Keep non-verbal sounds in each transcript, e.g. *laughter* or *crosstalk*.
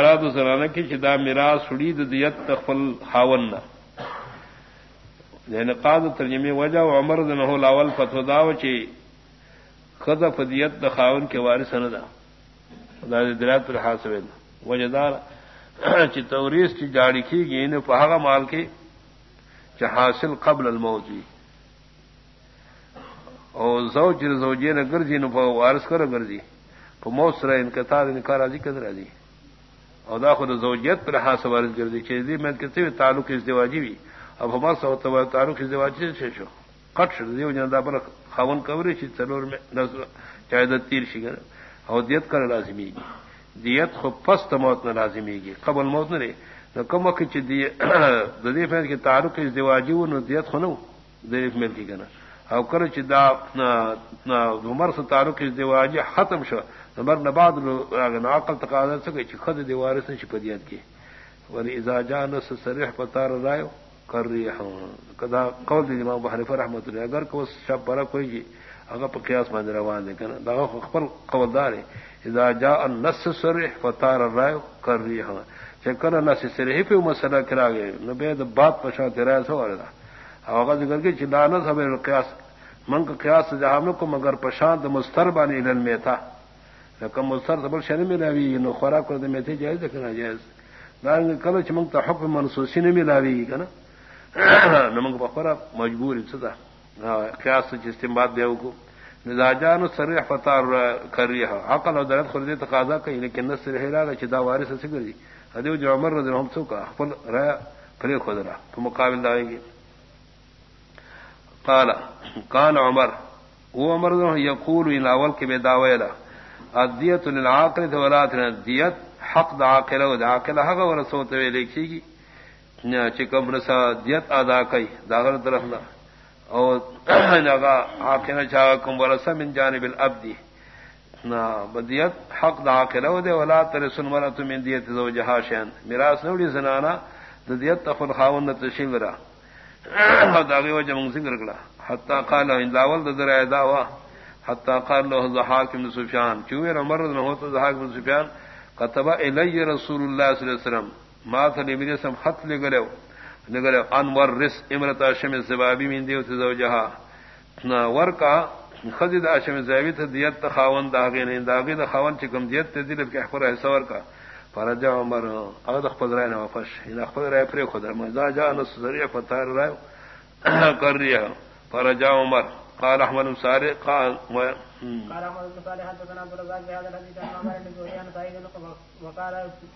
اراد زنانه کې چې دا میراث وړي د دیت تخفل خاون نه یعنی قاد ترجمه وجه او عمر دنه لاول فتوا دا و چې خذ فدیت د خاون کې وارث نه ده دا درات پر حاصل وجدار چې توریث چې جاړي کیږي نه په هغه مال کې چې حاصل قبل الموت وي او زوج زوجین ګرځي نو په وارث کړه ګرځي په موت سره انقطاع انکار راځي کړه راځي او دا خود زوجیت پر حاصل وارث ګرځي، چې دې من کې څه تعلق ازدواجی وي. او په ما سره تو تعلق ازدواجی څه شو؟ قط شو دیو جن دا بل خاون کوي چې څلور مې نظر چاید تیر شي او دیت کړه لازمي دیت خو پس موت نه لازمیږي. قبل موت نه لري. نو کوم وخت چې دی *coughs* د دې په کې تعلق ازدواجی و نو دیت خو نو مل کې کنه او کله چې دا عمر سره تعلق ازدواجی ختم شو عمر نه بعد نو عقل تقاضا څه کوي چې خد دی وارث نشي په دیت کې ولی اذا جاء نص صریح پتار رایو کر رہی کدا قول دی امام بحری رحمت اللہ اگر کو شب برا کوئی جی، هغه په قیاس باندې روان دي کنه دا خپل قوالدار اذا جاء النص صريح فطار الراي كريها چې کله نص صریح په مسله کراږي نو به بات په شان تیرا سو وردا هغه ذکر کې چې دانه سبه قیاس منګ قیاس جهامو کو مگر په شان د مستر باندې علم میتا لکه مستر سبل شنه ملاوي نو خوراک ور د میته جایز ده کنه جایز دا کله چې موږ ته حکم منسوسی نه ملاوي کنه نو موږ په خورا مجبور څه ده قیاس چې استنباط دیو کو مزاجان صریح فتار کر رہی عقل اور درد خرید تقاضا کہیں لیکن نس رہ رہا کہ دا وارث سے گری ادیو جو عمر رضی اللہ عنہ کا خپل رہا پھر خود رہا تو مقابل دائیں گے قال کان عمر. وہ عمر یقول ان اول کے بے داویلا الدیت للعاقل ولات الدیت، حق دا عاقل و دا عاقل حق و ورسوت وی لکھی گی۔ چکم رسا دیت ادا کئی داغر طرف نہ۔ او نگا آخر چاہ کم ورسا من جانب الابدی نا بدیت حق دا آخر او دے، ولا ترسن مرتو من دیت زوجہا شین میراس نوڑی زنانا، دا دیت تخل خاون تشیل را۔ داغی وجہ من ذکر کرا حتی قال ان لاول دا در دعوا حتی قال له زحاک بن سفیان. چوئے عمر رضی اللہ عنہ بن سفیان قطبہ الی رسول اللہ صلی اللہ علیہ وسلم. ما تھا نبی سم خط لے گلے نگر انور رس امرت اشم زبابی من دیو تزو جہا ور کا خدید اشم زبابی تھا دیت خاون داغی نے داغی دا خاون چکم دیت تے دل کے خبر ہے کا فرجا عمر اغد خپل رائے نہ وفش ان خپل رائے پر خود مزا جا نس ذریعہ فتار رائے *clears throat* کر رہا فرجا عمر قال احمد سارے قال قال احمد سارے حدثنا عبد الرزاق بهذا الحديث عن عمر بن زهير سعيد وقال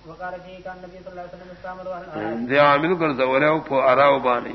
وقال فيه كان النبي صلى الله عليه وسلم استعمل دي عامل کر زوره او اراو بانی